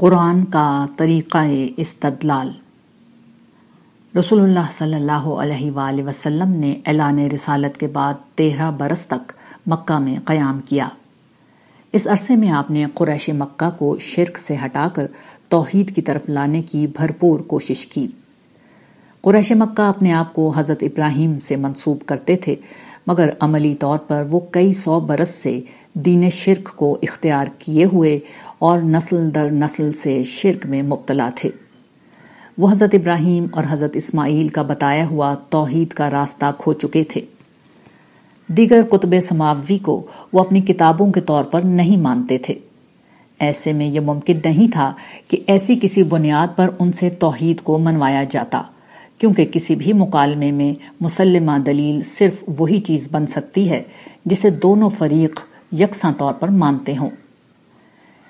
قرآن کا طریقہ استدلال۔ رسول اللہ صلی اللہ علیہ وآلہ وسلم نے اعلان رسالت کے بعد تیرہ برس تک مکہ میں قیام کیا۔ اس عرصے میں آپ نے قریش مکہ کو شرک سے ہٹا کر توحید کی طرف لانے کی بھرپور کوشش کی۔ قریش مکہ اپنے آپ کو حضرت ابراہیم سے منسوب کرتے تھے، مگر عملی طور پر وہ کئی سو برس سے دین شرک کو اختیار کیے ہوئے اور نسل در نسل سے شرک میں مبتلا تھے۔ وہ حضرت ابراہیم اور حضرت اسماعیل کا بتایا ہوا توحید کا راستہ کھو چکے تھے۔ دیگر کتب سماوی کو وہ اپنی کتابوں کے طور پر نہیں مانتے تھے۔ ایسے میں یہ ممکن نہیں تھا کہ ایسی کسی بنیاد پر ان سے توحید کو منوایا جاتا، کیونکہ کسی بھی مکالمے میں مسلمہ دلیل صرف وہی چیز بن سکتی ہے جسے دونوں فریق یکساں طور پر مانتے ہوں۔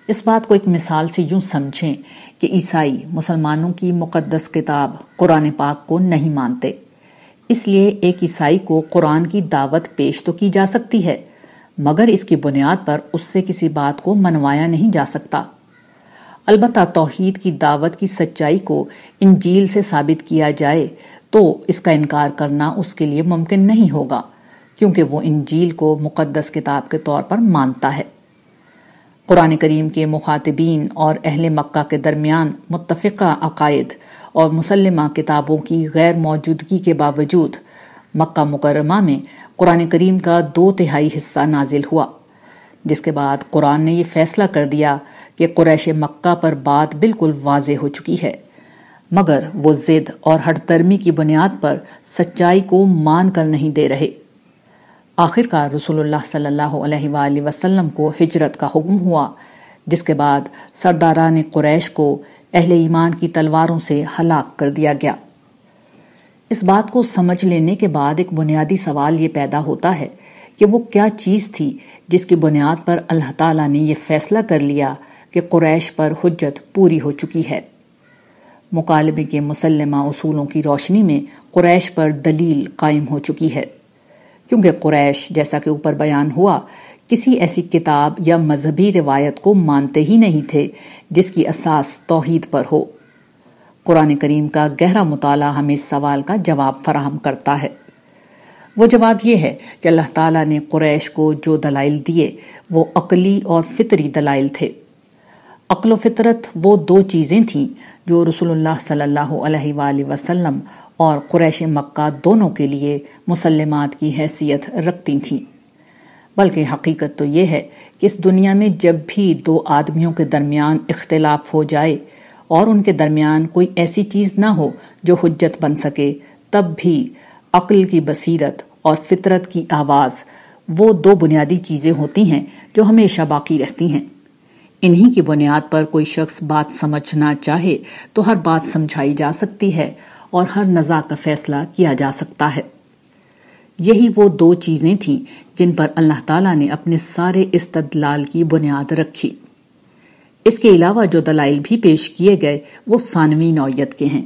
اس بات کو ایک مثال سے یوں سمجھیں کہ عیسائی مسلمانوں کی مقدس کتاب قرآن پاک کو نہیں مانتے۔ اس لیے ایک عیسائی کو قرآن کی دعوت پیش تو کی جا سکتی ہے، مگر اس کی بنیاد پر اس سے کسی بات کو منوایا نہیں جا سکتا۔ البتہ توحید کی دعوت کی سچائی کو انجیل سے ثابت کیا جائے تو اس کا انکار کرنا اس کے لیے ممکن نہیں ہوگا، کیونکہ وہ انجیل کو مقدس کتاب کے طور پر مانتا ہے۔ قرآن کریم کے مخاطبین اور اہل مکہ کے درمیان متفقہ عقائد اور مسلمہ کتابوں کی غیر موجودگی کے باوجود مکہ مکرمہ میں قرآن کریم کا دو تہائی حصہ نازل ہوا، جس کے بعد قرآن نے یہ فیصلہ کر دیا کہ قریش مکہ پر بات بالکل واضح ہو چکی ہے، مگر وہ زد اور ہٹ ترمی کی بنیاد پر سچائی کو مان کر نہیں دے رہے۔ آخر کار رسول اللہ صلی اللہ علیہ وآلہ وسلم کو ہجرت کا حکم ہوا، جس کے بعد سرداران قریش کو اہل ایمان کی تلواروں سے ہلاک کر دیا گیا۔ اس بات کو سمجھ لینے کے بعد ایک بنیادی سوال یہ پیدا ہوتا ہے کہ وہ کیا چیز تھی جس کی بنیاد پر اللہ تعالیٰ نے یہ فیصلہ کر لیا کہ قریش پر حجت پوری ہو چکی ہے۔ مکالمے کے مسلمہ اصولوں کی روشنی میں قریش پر دلیل قائم ہو چکی ہے۔ کیونکہ قریش جیسا کہ اوپر بیان ہوا، کسی ایسی کتاب یا مذہبی روایت کو مانتے ہی نہیں تھے، جس کی اساس توحید پر ہو۔ قرآن کریم کا گہرا مطالعہ ہمیں اس سوال کا جواب فراہم کرتا ہے۔ وہ جواب یہ ہے کہ اللہ تعالیٰ نے قریش کو جو دلائل دیے، وہ عقلی اور فطری دلائل تھے۔ عقل و فطرت وہ دو چیزیں تھیں جو رسول اللہ صلی اللہ علیہ وآلہ وسلم اور قریش مکہ دونوں کے لیے مسلمات کی حیثیت رکھتی تھیں۔ بلکہ حقیقت تو یہ ہے کہ اس دنیا میں جب بھی دو آدمیوں کے درمیان اختلاف ہو جائے اور ان کے درمیان کوئی ایسی چیز نہ ہو جو حجت بن سکے، تب بھی عقل کی بصیرت اور فطرت کی آواز وہ دو بنیادی چیزیں ہوتی ہیں جو ہمیشہ باقی رہتی ہیں۔ انہی کی بنیاد پر کوئی شخص بات سمجھنا چاہے تو ہر بات سمجھائی جا سکتی ہے۔ اور ہر نزا کا فیصلہ کیا جا سکتا ہے۔ یہی وہ دو چیزیں تھیں جن پر اللہ تعالیٰ نے اپنے سارے استدلال کی بنیاد رکھی۔ اس کے علاوہ جو دلائل بھی پیش کیے گئے وہ ثانوی نوعیت کے ہیں۔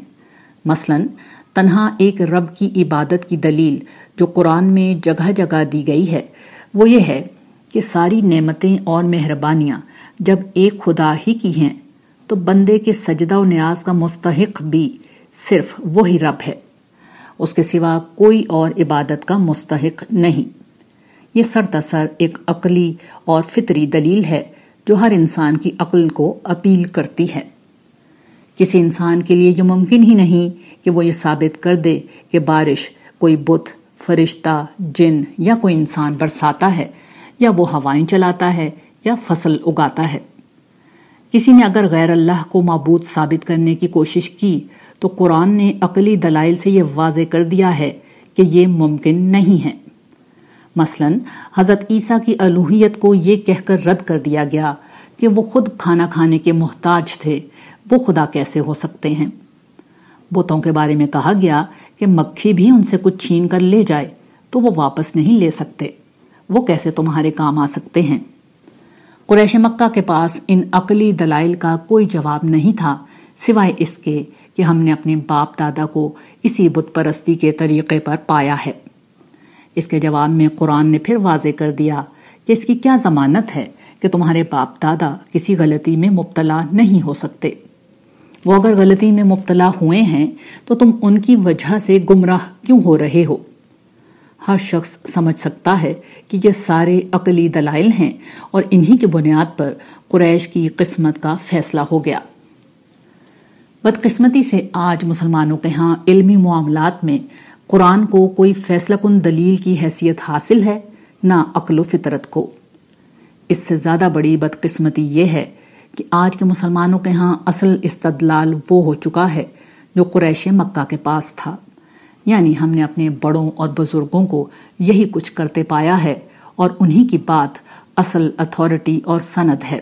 مثلا، تنہا ایک رب کی عبادت کی دلیل جو قرآن میں جگہ جگہ دی گئی ہے، وہ یہ ہے کہ ساری نعمتیں اور مہربانیاں جب ایک خدا ہی کی ہیں، تو بندے کے سجدہ و نیاز کا مستحق بھی صرف وہی رب ہے۔ اس کے سوا کوئی اور عبادت کا مستحق نہیں۔ یہ سرتاسر ایک عقلی اور فطری دلیل ہے جو ہر انسان کی عقل کو اپیل کرتی ہے۔ کسی انسان کے لیے یہ ممکن ہی نہیں کہ وہ یہ ثابت کر دے کہ بارش کوئی بت، فرشتہ، جن یا کوئی انسان برساتا ہے، یا وہ ہوائیں چلاتا ہے، یا فصل اگاتا ہے۔ کسی نے اگر غیر اللہ کو معبود ثابت کرنے کی کوشش کی تو قرآن نے عقلی دلائل سے یہ واضح کر دیا ہے کہ یہ ممکن نہیں ہے۔ مثلا، حضرت عیسیٰ کی الوحیت کو یہ کہہ کر رد کر دیا گیا کہ وہ خود کھانا کھانے کے محتاج تھے، وہ خدا کیسے ہو سکتے ہیں؟ بتوں کے بارے میں کہا گیا کہ مکھی بھی ان سے کچھ چھین کر لے جائے تو وہ واپس نہیں لے سکتے۔ وہ کیسے تمہارے کام آ سکتے ہیں؟ قریش مکہ کے پاس ان عقلی دلائل کا کوئی جواب نہیں تھا، سوائے اس کے کہ ہم نے اپنے باپ دادا کو اسی بت پرستی کے طریقے پر پایا ہے۔ اس کے جواب میں قرآن نے پھر واضح کر دیا کہ اس کی کیا ضمانت ہے کہ تمہارے باپ دادا کسی غلطی میں مبتلا نہیں ہو سکتے۔ وہ اگر غلطی میں مبتلا ہوئے ہیں تو تم ان کی وجہ سے گمراہ کیوں ہو رہے ہو؟ ہر شخص سمجھ سکتا ہے کہ یہ سارے عقلی دلائل ہیں اور انہی کی بنیاد پر قریش کی قسمت کا فیصلہ ہو گیا۔ بدقسمتی سے آج مسلمانوں کے ہاں علمی معاملات میں قرآن کو کوئی فیصلہ کن دلیل کی حیثیت حاصل ہے، نہ عقل و فطرت کو۔ اس سے زیادہ بڑی بدقسمتی یہ ہے کہ آج کے مسلمانوں کے ہاں اصل استدلال وہ ہو چکا ہے جو قریش مکہ کے پاس تھا۔ یعنی ہم نے اپنے بڑوں اور بزرگوں کو یہی کچھ کرتے پایا ہے اور انہی کی بات اصل اتھارٹی اور سند ہے۔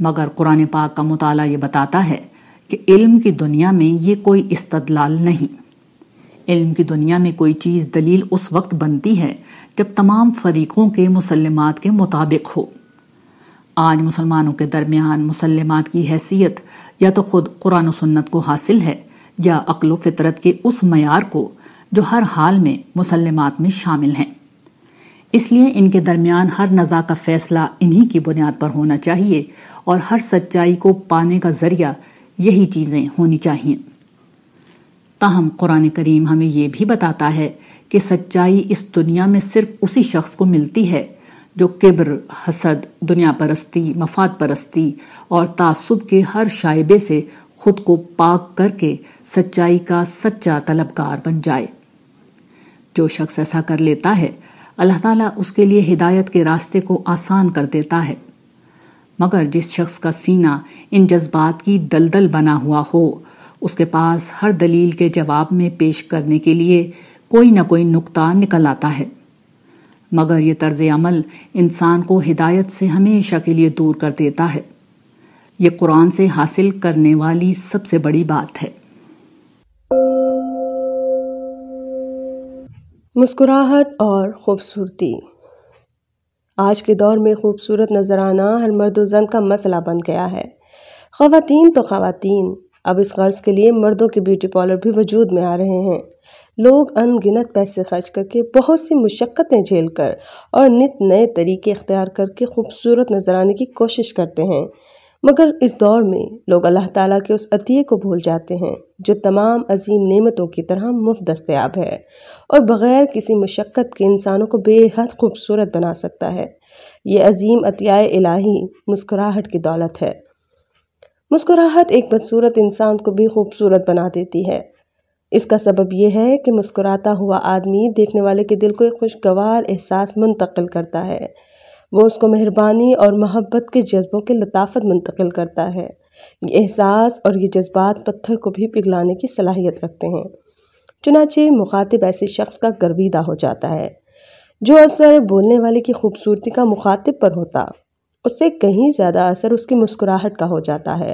مگر قرآن پاک کا مطالعہ یہ بتاتا ہے کہ علم کی دنیا میں یہ کوئی استدلال نہیں۔ علم کی دنیا میں کوئی چیز دلیل اس وقت بنتی ہے جب تمام فریقوں کے مسلمات کے مطابق ہو۔ آج مسلمانوں کے درمیان مسلمات کی حیثیت یا تو خود قرآن و سنت کو حاصل ہے یا عقل و فطرت کے اس معیار کو جو ہر حال میں مسلمات میں شامل ہیں۔ اس لیے ان کے درمیان ہر نزا کا فیصلہ انہی کی بنیاد پر ہونا چاہیے اور ہر سچائی کو پانے کا ذریعہ یہی چیزیں ہونی چاہیے۔ تاہم قرآن کریم ہمیں یہ بھی بتاتا ہے کہ سچائی اس دنیا میں صرف اسی شخص کو ملتی ہے جو کبر، حسد، دنیا پرستی، مفاد پرستی اور تعصب کے ہر شائبے سے خود کو پاک کر کے سچائی کا سچا طلبگار بن جائے۔ جو شخص ایسا کر لیتا ہے، اللہ تعالیٰ اس کے لیے ہدایت کے راستے کو آسان کر دیتا ہے۔ مگر جس شخص کا سینہ ان جذبات کی دلدل بنا ہوا ہو، اس کے پاس ہر دلیل کے جواب میں پیش کرنے کے لیے کوئی نہ کوئی نقطہ نکل آتا ہے۔ مگر یہ طرز عمل انسان کو ہدایت سے ہمیشہ کے لیے دور کر دیتا ہے۔ یہ قرآن سے حاصل کرنے والی سب سے بڑی بات ہے۔ مسکراہٹ اور خوبصورتی۔ آج کے دور میں خوبصورت نظر آنا ہر مرد و زن کا مسئلہ بن گیا ہے۔ خواتین تو خواتین۔ اب اس غرض کے لیے مردوں کے بیوٹی پارلر بھی وجود میں آ رہے ہیں۔ لوگ ان گنت پیسے خرچ کر کے بہت سی مشقتیں جھیل کر اور نت نئے طریقے اختیار کر کے خوبصورت نظر آنے کی کوشش کرتے ہیں۔ مگر اس دور میں لوگ اللہ تعالیٰ کے اس عطیے کو بھول جاتے ہیں، جو تمام عظیم نعمتوں کی طرح مفت دستیاب ہے۔ اور بغیر کسی مشقت کے انسانوں کو بے حد خوبصورت بنا سکتا ہے۔ یہ عظیم عطیہ الہی مسکراہٹ کی دولت ہے۔ مسکراہٹ ایک بدصورت انسان کو بھی خوبصورت بنا دیتی ہے۔ اس کا سبب یہ ہے کہ مسکراتا ہوا آدمی دیکھنے والے کے دل کو ایک خوشگوار احساس منتقل کرتا ہے۔ وہ اس کو مہربانی اور محبت کے جذبوں کے لطافت منتقل کرتا ہے۔ یہ احساس اور یہ جذبات پتھر کو بھی پگلانے کی صلاحیت رکھتے ہیں۔ چنانچہ مخاطب ایسے شخص کا گرویدہ ہو جاتا ہے جو اثر بولنے والے کی خوبصورتی کا مخاطب پر ہوتا۔ اس سے کہیں زیادہ اثر اس کی مسکراہٹ کا ہو جاتا ہے۔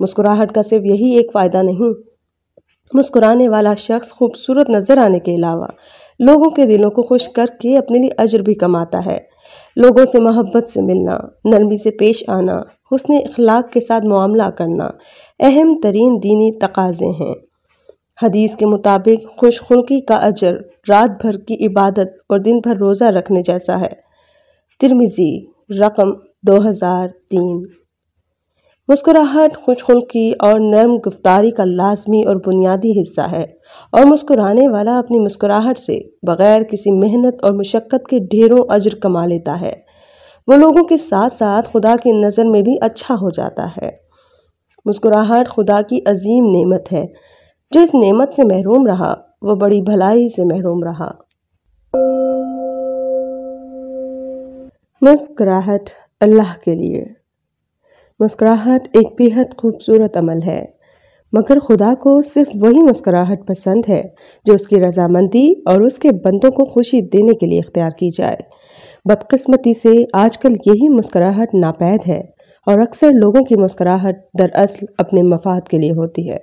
مسکراہٹ کا صرف یہی ایک فائدہ نہیں، مسکرانے والا شخص خوبصورت نظر آنے کے علاوہ لوگوں کے دلوں کو خوش کر کے اپنے لیے اجر بھی کماتا ہے۔ لوگوں سے محبت سے ملنا، نرمی سے پیش آنا، حسن اخلاق کے ساتھ معاملہ کرنا، اہم ترین دینی تقاضے ہیں۔ حدیث کے مطابق خوش خلقی کا اجر رات بھر کی عبادت اور دن بھر روزہ رکھنے جیسا ہے۔ ترمیزی رقم دو ہزار تین۔ مسکراہٹ خوش خلقی اور نرم گفتاری کا لازمی اور بنیادی حصہ ہے اور مسکرانے والا اپنی مسکراہٹ سے بغیر کسی محنت اور مشقت کے ڈھیروں اجر کما لیتا ہے۔ وہ لوگوں کے ساتھ ساتھ خدا کی نظر میں بھی اچھا ہو جاتا ہے۔ مسکراہٹ خدا کی عظیم نعمت ہے۔ جو اس نعمت سے محروم رہا، وہ بڑی بھلائی سے محروم رہا۔ مسکراہٹ اللہ کے لیے۔ مسکراہٹ ایک بےحد خوبصورت عمل ہے۔ مگر خدا کو صرف وہی مسکراہٹ پسند ہے جو اس کی رضامندی اور اس کے بندوں کو خوشی دینے کے لیے اختیار کی جائے۔ بدقسمتی سے آج کل یہی مسکراہٹ ناپید ہے اور اکثر لوگوں کی مسکراہٹ دراصل اپنے مفاد کے لیے ہوتی ہے۔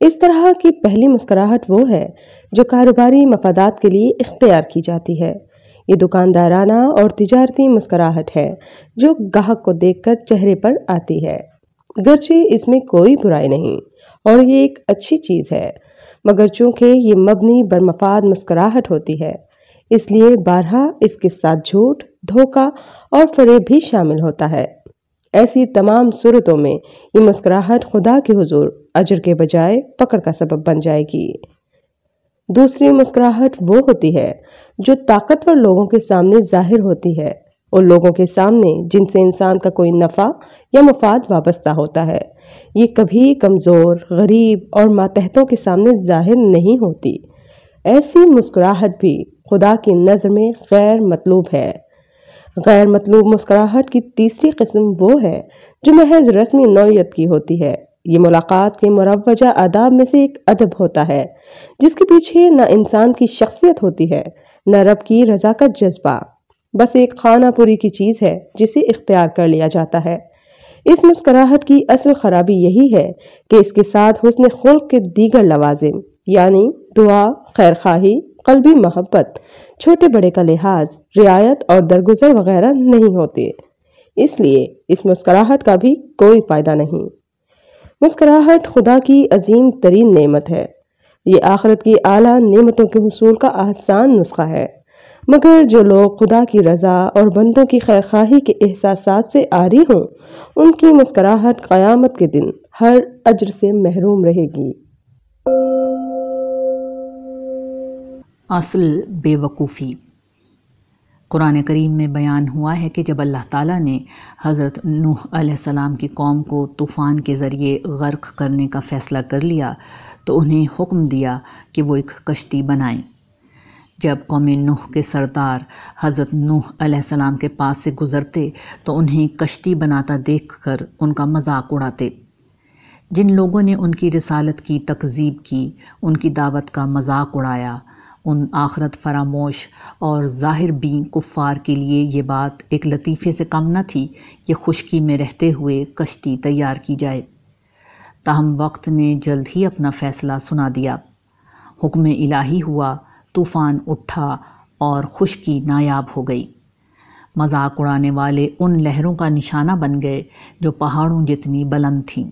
اس طرح کی پہلی مسکراہٹ وہ ہے جو کاروباری مفادات کے لیے اختیار کی جاتی ہے۔ یہ دکاندارانہ اور تجارتی مسکراہٹ ہے جو گاہک کو دیکھ کر چہرے پر آتی ہے۔ گرچہ اس میں کوئی برائی نہیں اور یہ ایک اچھی چیز ہے، مگر چونکہ یہ مبنی برمفاد مسکراہٹ ہوتی ہے، اس لیے بارہا اس کے ساتھ جھوٹ، دھوکہ اور فریب بھی شامل ہوتا ہے۔ ایسی تمام صورتوں میں یہ مسکراہٹ خدا کے حضور اجر کے بجائے پکڑ کا سبب بن جائے گی۔ دوسری مسکراہٹ وہ ہوتی ہے جو طاقتور لوگوں کے سامنے ظاہر ہوتی ہے ان لوگوں کے سامنے جن سے انسان کا کوئی نفع یا مفاد وابستہ ہوتا ہے۔ یہ کبھی کمزور، غریب اور ماتحتوں کے سامنے ظاہر نہیں ہوتی۔ ایسی مسکراہٹ بھی خدا کی نظر میں غیر مطلوب ہے۔ غیر مطلوب مسکراہٹ کی تیسری قسم وہ ہے جو محض رسمی نوعیت کی ہوتی ہے۔ یہ ملاقات کے مروجہ آداب میں سے ایک ادب ہوتا ہے، جس کے پیچھے نہ انسان کی شخصیت ہوتی ہے نہ رب کی رضا کا جذبہ۔ بس ایک خانہ پوری کی چیز ہے جسے اختیار کر لیا جاتا ہے۔ اس مسکراہٹ کی اصل خرابی یہی ہے کہ اس کے ساتھ حسن خلق کے دیگر لوازم یعنی دعا، خیرخواہی، قلبی محبت، چھوٹے بڑے کا لحاظ، رعایت اور درگزر وغیرہ نہیں ہوتے۔ اس لیے اس مسکراہٹ کا بھی کوئی فائدہ نہیں۔ مسکراہٹ خدا کی عظیم ترین نعمت ہے۔ یہ آخرت کی اعلیٰ نعمتوں کے حصول کا آسان نسخہ ہے۔ مگر جو لوگ خدا کی رضا اور بندوں کی خیرخواہی کے احساسات سے آری ہوں، ان کی مسکراہٹ قیامت کے دن ہر اجر سے محروم رہے گی۔ اصل بے وقوفی۔ قرآن کریم میں بیان ہوا ہے کہ جب اللہ تعالیٰ نے حضرت نوح علیہ السلام کی قوم کو طوفان کے ذریعے غرق کرنے کا فیصلہ کر لیا تو انہیں حکم دیا کہ وہ ایک کشتی بنائیں۔ جب قوم نوح کے سردار حضرت نوح علیہ السلام کے پاس سے گزرتے تو انہیں کشتی بناتا دیکھ کر ان کا مذاق اڑاتے۔ جن لوگوں نے ان کی رسالت کی تکذیب کی، ان کی دعوت کا مذاق اڑایا۔ ان آخرت فراموش اور ظاہر بین کفار کے لیے یہ بات ایک لطیفے سے کم نہ تھی کہ خشکی میں رہتے ہوئے کشتی تیار کی جائے۔ تاہم وقت نے جلد ہی اپنا فیصلہ سنا دیا۔ حکم الہی ہوا، طوفان اٹھا اور خشکی نایاب ہو گئی۔ مذاق اڑانے والے ان لہروں کا نشانہ بن گئے جو پہاڑوں جتنی بلند تھیں۔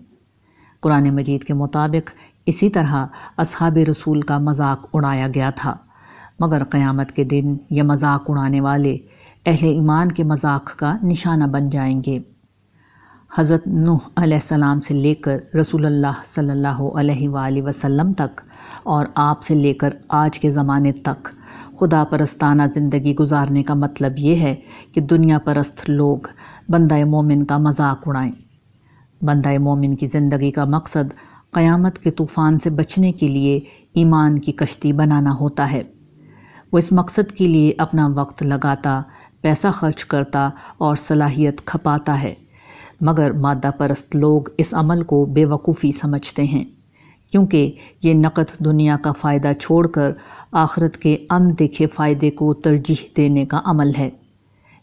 قرآن مجید کے مطابق اسی طرح اصحاب رسول کا مذاق اڑایا گیا تھا۔ مگر قیامت کے دن یہ مذاق اڑانے والے اہل ایمان کے مذاق کا نشانہ بن جائیں گے۔ حضرت نوح علیہ السلام سے لے کر رسول اللہ صلی اللہ علیہ وآلہ وسلم تک اور آپ سے لے کر آج کے زمانے تک خدا پرستانہ زندگی گزارنے کا مطلب یہ ہے کہ دنیا پرست لوگ بندہ مومن کا مذاق اڑائیں۔ بندہ مومن کی زندگی کا مقصد قیامت کے طوفان سے بچنے کے لیے ایمان کی کشتی بنانا ہوتا ہے۔ وہ اس مقصد کے لیے اپنا وقت لگاتا، پیسہ خرچ کرتا اور صلاحیت کھپاتا ہے۔ مگر مادہ پرست لوگ اس عمل کو بے وقوفی سمجھتے ہیں، کیونکہ یہ نقد دنیا کا فائدہ چھوڑ کر آخرت کے ان دیکھے فائدے کو ترجیح دینے کا عمل ہے۔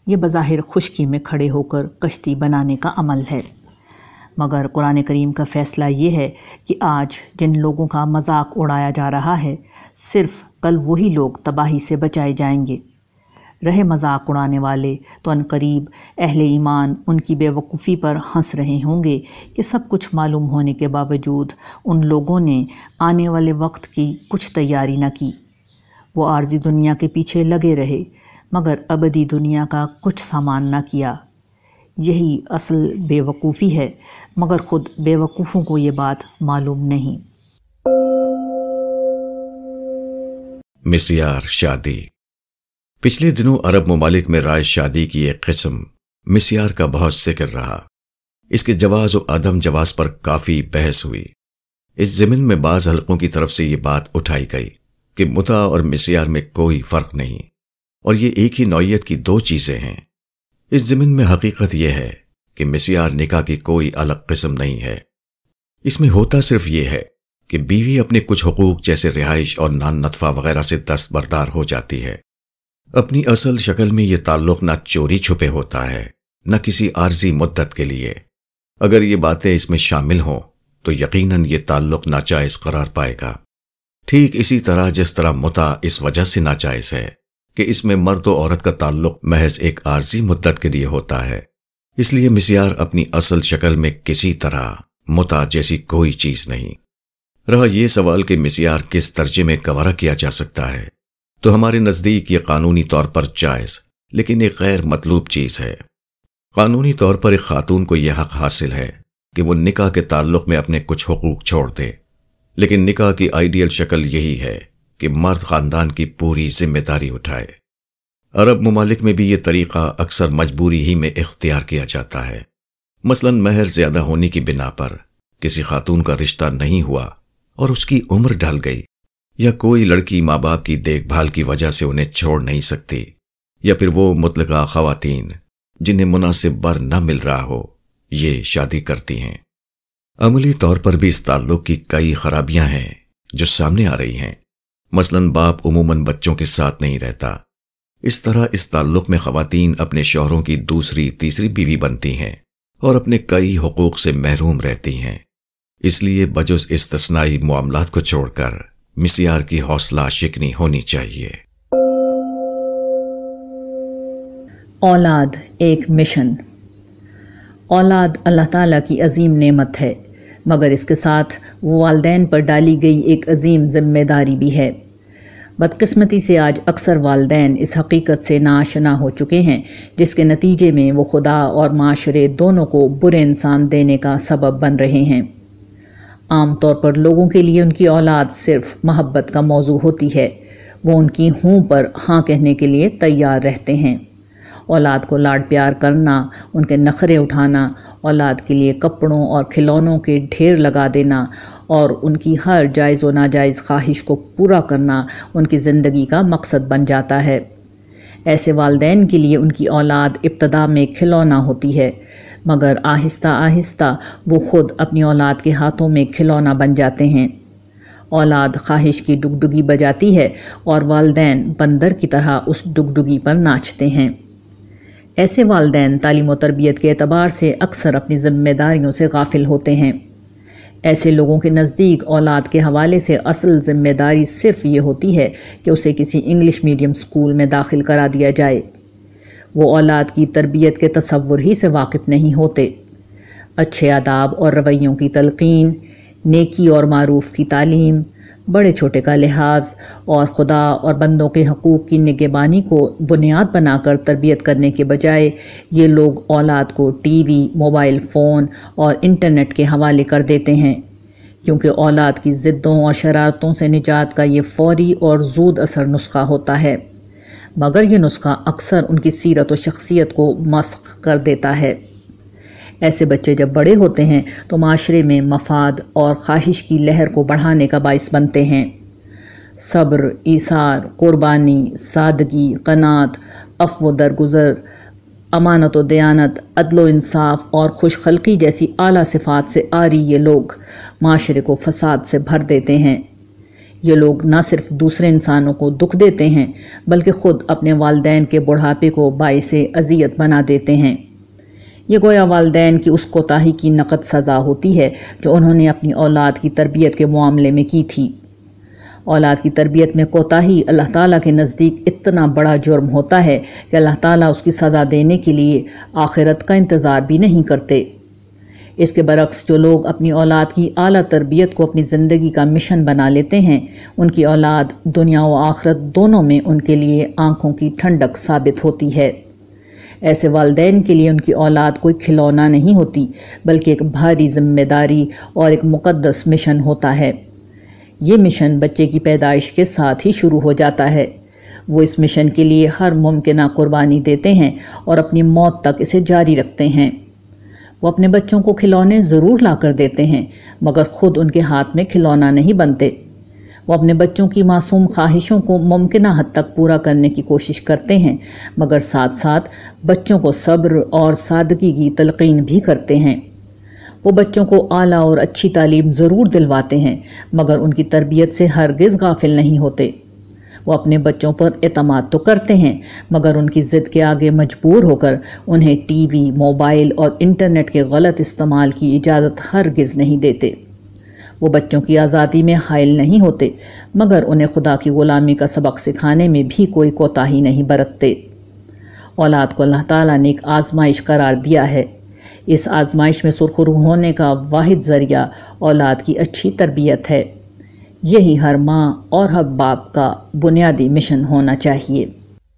یہ بظاہر خشکی میں کھڑے ہو کر کشتی بنانے کا عمل ہے۔ مگر قرآن کریم کا فیصلہ یہ ہے کہ آج جن لوگوں کا مذاق اڑایا جا رہا ہے، صرف کل وہی لوگ تباہی سے بچائے جائیں گے۔ رہے مذاق اڑانے والے تو ان قریب اہل ایمان ان کی بے وقوفی پر ہنس رہے ہوں گے کہ سب کچھ معلوم ہونے کے باوجود ان لوگوں نے آنے والے وقت کی کچھ تیاری نہ کی۔ وہ عارضی دنیا کے پیچھے لگے رہے، مگر ابدی دنیا کا کچھ سامان نہ کیا۔ یہی اصل بے وقوفی ہے، مگر خود بے وقوفوں کو یہ بات معلوم نہیں۔ مسیار شادی پچھلے دنوں عرب ممالک میں رائے شادی کی ایک قسم مسیار کا بہت ذکر رہا۔ اس کے جواز و عدم جواز پر کافی بحث ہوئی۔ اس زمین میں بعض حلقوں کی طرف سے یہ بات اٹھائی گئی کہ متا اور مسیار میں کوئی فرق نہیں، اور یہ ایک ہی نوعیت کی دو چیزیں ہیں۔ اس زمین میں حقیقت یہ ہے کہ مسیار نکاح کی کوئی الگ قسم نہیں ہے۔ اس میں ہوتا صرف یہ ہے کہ بیوی اپنے کچھ حقوق جیسے رہائش اور نان نطفہ وغیرہ سے دست بردار ہو جاتی ہے۔ اپنی اصل شکل میں یہ تعلق نہ چوری چھپے ہوتا ہے، نہ کسی عارضی مدت کے لیے۔ اگر یہ باتیں اس میں شامل ہوں، تو یقیناً یہ تعلق ناجائز قرار پائے گا۔ ٹھیک اسی طرح جس طرح متا اس وجہ سے ناجائز ہے کہ اس میں مرد و عورت کا تعلق محض ایک عارضی مدت کے لیے ہوتا ہے۔ اس لیے مسیار اپنی اصل شکل میں کسی طرح متا جیسی کوئی چیز نہیں۔ رہا یہ سوال کہ مسیار کس درجے میں گوارا کیا جا سکتا ہے۔ تو ہمارے نزدیک یہ قانونی طور پر جائز، لیکن ایک غیر مطلوب چیز ہے۔ قانونی طور پر ایک خاتون کو یہ حق حاصل ہے کہ وہ نکاح کے تعلق میں اپنے کچھ حقوق چھوڑ دے۔ لیکن نکاح کی آئیڈیل شکل یہی ہے کہ مرد خاندان کی پوری ذمہ داری اٹھائے۔ عرب ممالک میں بھی یہ طریقہ اکثر مجبوری ہی میں اختیار کیا جاتا ہے۔ مثلا مہر زیادہ ہونے کی بنا پر کسی خاتون کا رشتہ نہیں ہوا اور اس کی عمر ڈھل گئی۔ یا کوئی لڑکی ماں باپ کی دیکھ بھال کی وجہ سے انہیں چھوڑ نہیں سکتی، یا پھر وہ مطلقہ خواتین جنہیں مناسب بر نہ مل رہا ہو، یہ شادی کرتی ہیں۔ عملی طور پر بھی اس تعلق کی کئی خرابیاں ہیں جو سامنے آ رہی ہیں۔ مثلا باپ عموماً بچوں کے ساتھ نہیں رہتا۔ اس طرح اس تعلق میں خواتین اپنے شوہروں کی دوسری، تیسری بیوی بنتی ہیں اور اپنے کئی حقوق سے محروم رہتی ہیں۔ اس لیے بجز استثنائی معاملات کو چھوڑ کر۔ مسیار کی حوصلہ شکنی ہونی چاہیے۔ اولاد، ایک مشن۔ اولاد اللہ تعالیٰ کی عظیم نعمت ہے، مگر اس کے ساتھ وہ والدین پر ڈالی گئی ایک عظیم ذمہ داری بھی ہے۔ بدقسمتی سے آج اکثر والدین اس حقیقت سے ناشنا ہو چکے ہیں، جس کے نتیجے میں وہ خدا اور معاشرے دونوں کو برے انسان دینے کا سبب بن رہے ہیں۔ عام طور پر لوگوں کے لیے ان کی اولاد صرف محبت کا موضوع ہوتی ہے۔ وہ ان کی ہوں پر ہاں کہنے کے لیے تیار رہتے ہیں۔ اولاد کو لاڈ پیار کرنا، ان کے نخرے اٹھانا، اولاد کے لیے کپڑوں اور کھلونوں کے ڈھیر لگا دینا اور ان کی ہر جائز و ناجائز خواہش کو پورا کرنا ان کی زندگی کا مقصد بن جاتا ہے۔ ایسے والدین کے لیے ان کی اولاد ابتدا میں کھلونا ہوتی ہے۔ مگر آہستہ آہستہ وہ خود اپنی اولاد کے ہاتھوں میں کھلونا بن جاتے ہیں۔ اولاد خواہش کی ڈگڈگی بجاتی ہے اور والدین بندر کی طرح اس ڈگڈگی پر ناچتے ہیں۔ ایسے والدین تعلیم و تربیت کے اعتبار سے اکثر اپنی ذمہ داریوں سے غافل ہوتے ہیں۔ ایسے لوگوں کے نزدیک اولاد کے حوالے سے اصل ذمہ داری صرف یہ ہوتی ہے کہ اسے کسی انگلش میڈیم سکول میں داخل کرا دیا جائے۔ وہ اولاد کی تربیت کے تصور ہی سے واقف نہیں ہوتے۔ اچھے آداب اور رویوں کی تلقین، نیکی اور معروف کی تعلیم، بڑے چھوٹے کا لحاظ اور خدا اور بندوں کے حقوق کی نگہبانی کو بنیاد بنا کر تربیت کرنے کے بجائے یہ لوگ اولاد کو ٹی وی، موبائل فون اور انٹرنیٹ کے حوالے کر دیتے ہیں۔ کیونکہ اولاد کی ضدوں اور شرارتوں سے نجات کا یہ فوری اور زود اثر نسخہ ہوتا ہے۔ مگر یہ نسخہ اکثر ان کی سیرت و شخصیت کو مسخ کر دیتا ہے۔ ایسے بچے جب بڑے ہوتے ہیں تو معاشرے میں مفاد اور خواہش کی لہر کو بڑھانے کا باعث بنتے ہیں۔ صبر، ایثار، قربانی، سادگی قنات افو درگزر، امانت و دیانت، عدل و انصاف اور خوش خلقی جیسی اعلیٰ صفات سے آری یہ لوگ معاشرے کو فساد سے بھر دیتے ہیں۔ یہ لوگ نہ صرف دوسرے انسانوں کو دکھ دیتے ہیں، بلکہ خود اپنے والدین کے بڑھاپے کو باعث اذیت بنا دیتے ہیں۔ یہ گویا والدین کی اس کوتاہی کی نقد سزا ہوتی ہے جو انہوں نے اپنی اولاد کی تربیت کے معاملے میں کی تھی۔ اولاد کی تربیت میں کوتاہی اللہ تعالیٰ کے نزدیک اتنا بڑا جرم ہوتا ہے کہ اللہ تعالیٰ اس کی سزا دینے کے لیے آخرت کا انتظار بھی نہیں کرتے۔ اس کے برعکس جو لوگ اپنی اولاد کی اعلیٰ تربیت کو اپنی زندگی کا مشن بنا لیتے ہیں، ان کی اولاد دنیا و آخرت دونوں میں ان کے لیے آنکھوں کی ٹھنڈک ثابت ہوتی ہے۔ ایسے والدین کے لیے ان کی اولاد کوئی کھلونا نہیں ہوتی، بلکہ ایک بھاری ذمہ داری اور ایک مقدس مشن ہوتا ہے۔ یہ مشن بچے کی پیدائش کے ساتھ ہی شروع ہو جاتا ہے۔ وہ اس مشن کے لیے ہر ممکنہ قربانی دیتے ہیں اور اپنی موت تک اسے جاری رکھتے ہیں۔ وہ اپنے بچوں کو کھلونے ضرور لا کر دیتے ہیں، مگر خود ان کے ہاتھ میں کھلونا نہیں بنتے۔ وہ اپنے بچوں کی معصوم خواہشوں کو ممکنہ حد تک پورا کرنے کی کوشش کرتے ہیں، مگر ساتھ ساتھ بچوں کو صبر اور سادگی کی تلقین بھی کرتے ہیں۔ وہ بچوں کو اعلیٰ اور اچھی تعلیم ضرور دلواتے ہیں، مگر ان کی تربیت سے ہرگز غافل نہیں ہوتے۔ وہ اپنے بچوں پر اعتماد تو کرتے ہیں، مگر ان کی ضد کے آگے مجبور ہو کر انہیں ٹی وی، موبائل اور انٹرنیٹ کے غلط استعمال کی اجازت ہرگز نہیں دیتے۔ وہ بچوں کی آزادی میں حائل نہیں ہوتے، مگر انہیں خدا کی غلامی کا سبق سکھانے میں بھی کوئی کوتاہی نہیں برتتے۔ اولاد کو اللہ تعالیٰ نے ایک آزمائش قرار دیا ہے۔ اس آزمائش میں سرخرو ہونے کا واحد ذریعہ اولاد کی اچھی تربیت ہے۔ یہی ہر ماں اور ہر باپ کا بنیادی مشن ہونا چاہیے۔